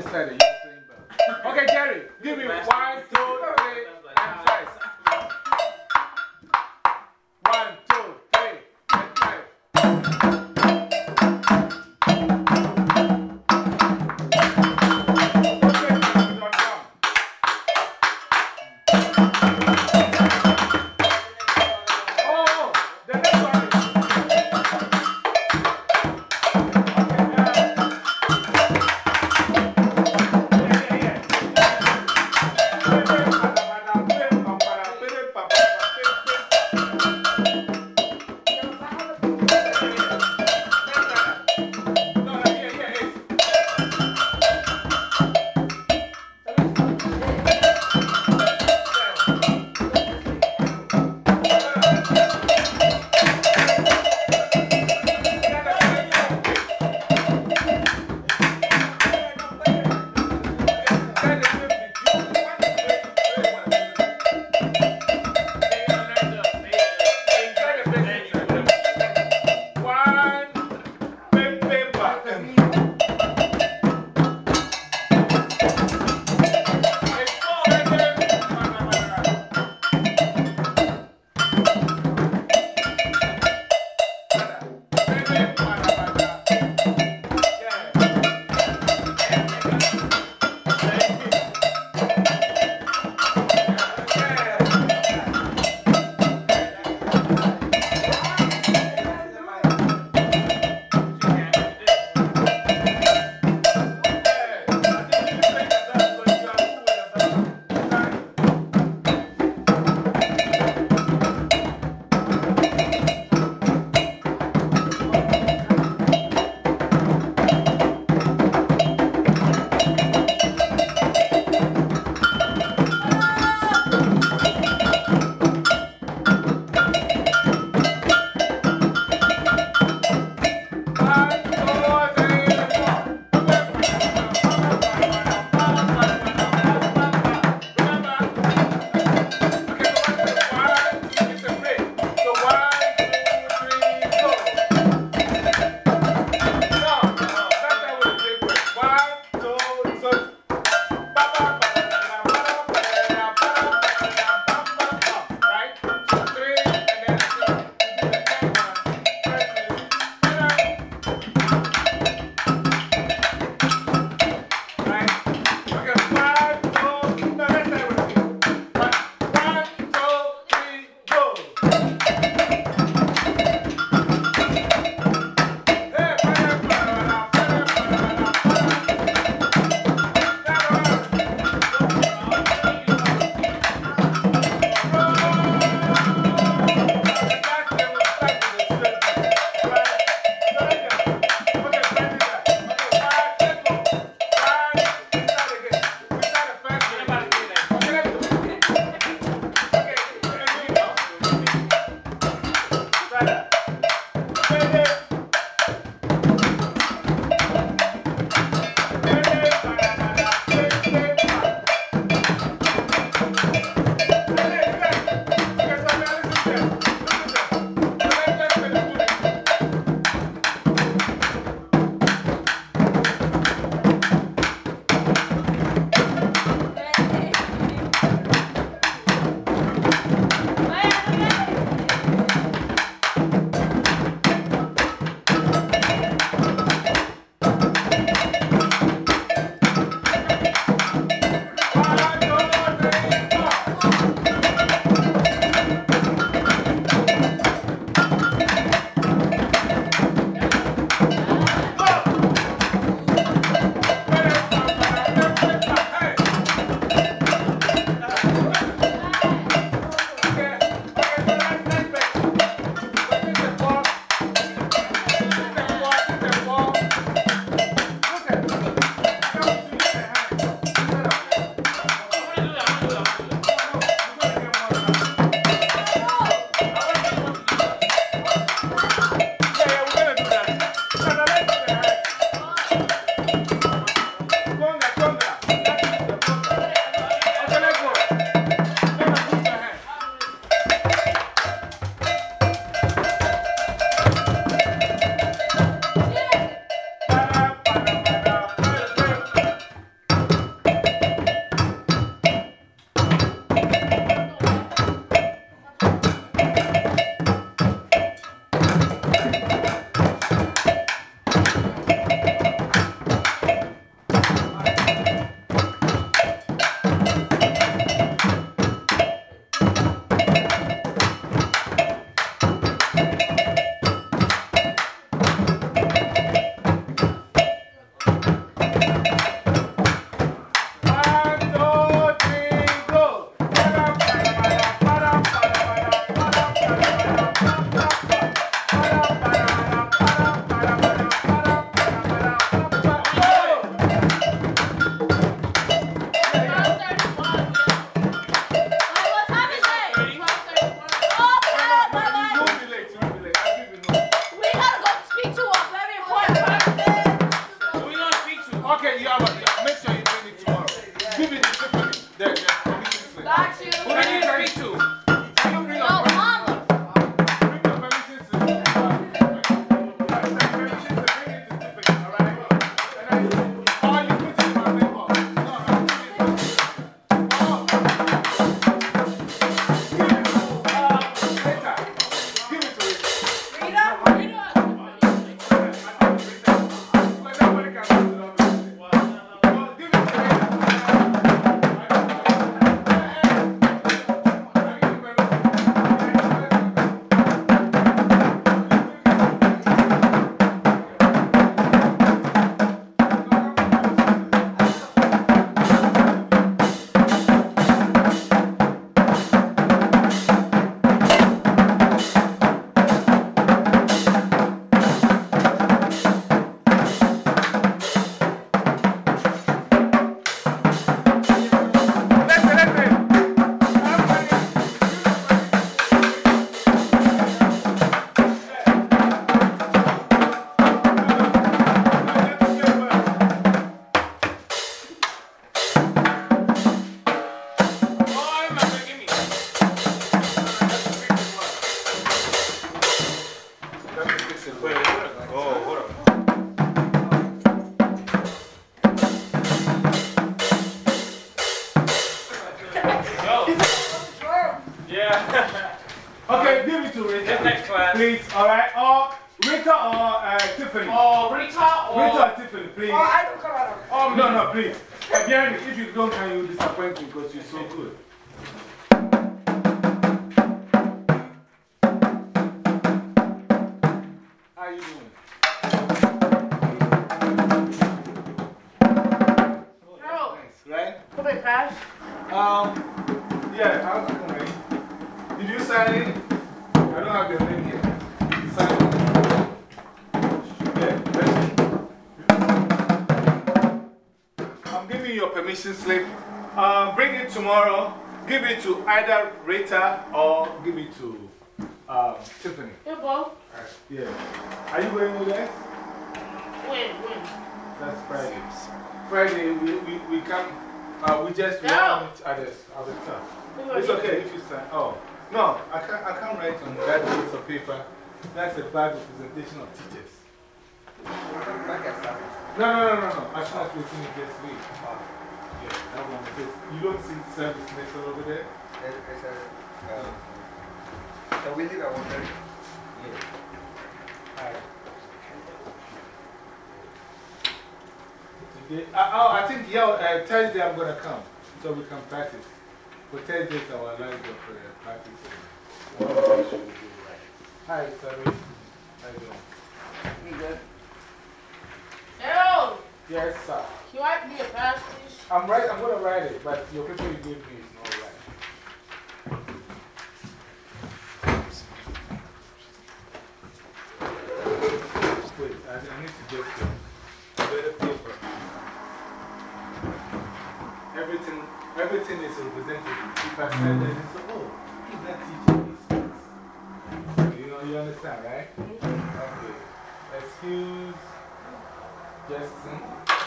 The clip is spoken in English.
Okay, Jerry, give me one, two, three, and press. Okay, give it to Rita. Next class. Please, alright? Or Rita or uh, Tiffany. Oh, Rita or. Rita or Tiffany, please. Oh, I don't come out of Oh, no, no, please. Again, if you don't come, you disappoint me because you're so good. How you doing? Harold, Thanks, right? come here, Cash. Um, yeah, I'll come ready. Did you sign it? I don't have your name here. Sign it. Yeah? I'm giving you a permission slip. Um, bring it tomorrow. Give it to either Rita or give it to um, Tiffany. Hey, Bo. Yeah. Are you going with us? When, when? That's Friday. Friday, we, we, we come, uh, we just No. want at the, at the. It's okay if you sign. Oh, no, I can't, I can't write on that piece of paper. That's a bad representation of teachers. No, no, no, no, no. I should not be seeing it this week. Yeah, that one. Because you don't see service next over there? So we leave at 1.30? Alright. Today, uh, oh, I think, yeah, uh, Thursday I'm going to come so we can practice. For Thursdays, our live for uh, practice. One of us should do right. Hi, sorry. How you doing? You good? Harold, Yes, sir. can you write me a pass, please? I'm right, I'm going to write it, but your paper you gave me is not right. Wait, I, I need to get the better paper. Everything, everything is represented. I said that, oh, he's not teaching these things. You know, you understand, right? Mm-hmm. Okay. Excuse Justin